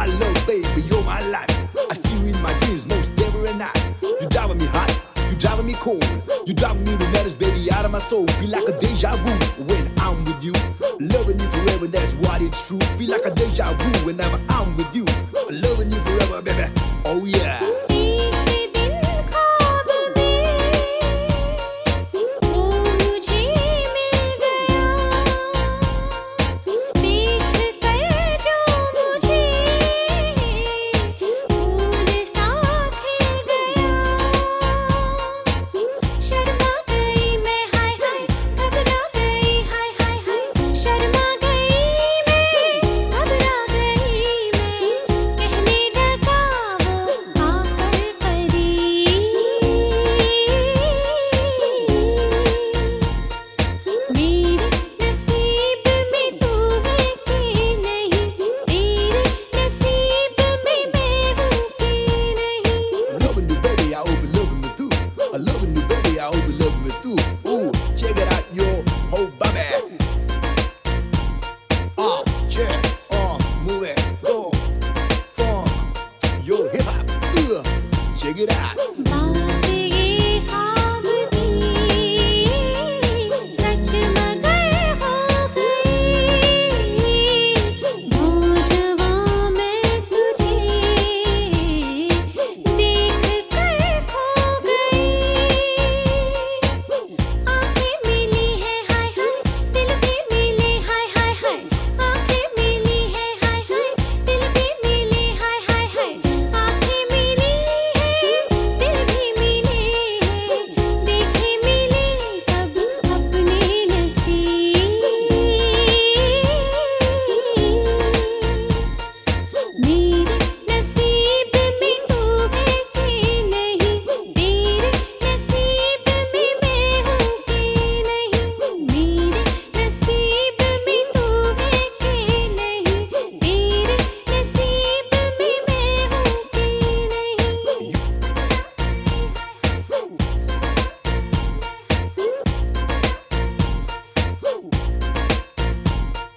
my love, baby, you're my life. I see you in my dreams most every night. You driving me hot, you driving me cold. You driving me the matters, baby, out of my soul. Be like a deja vu when I'm with you. Loving you forever, that's what it's true. Be like a deja vu whenever I'm with you. Loving you forever, baby. Check it out.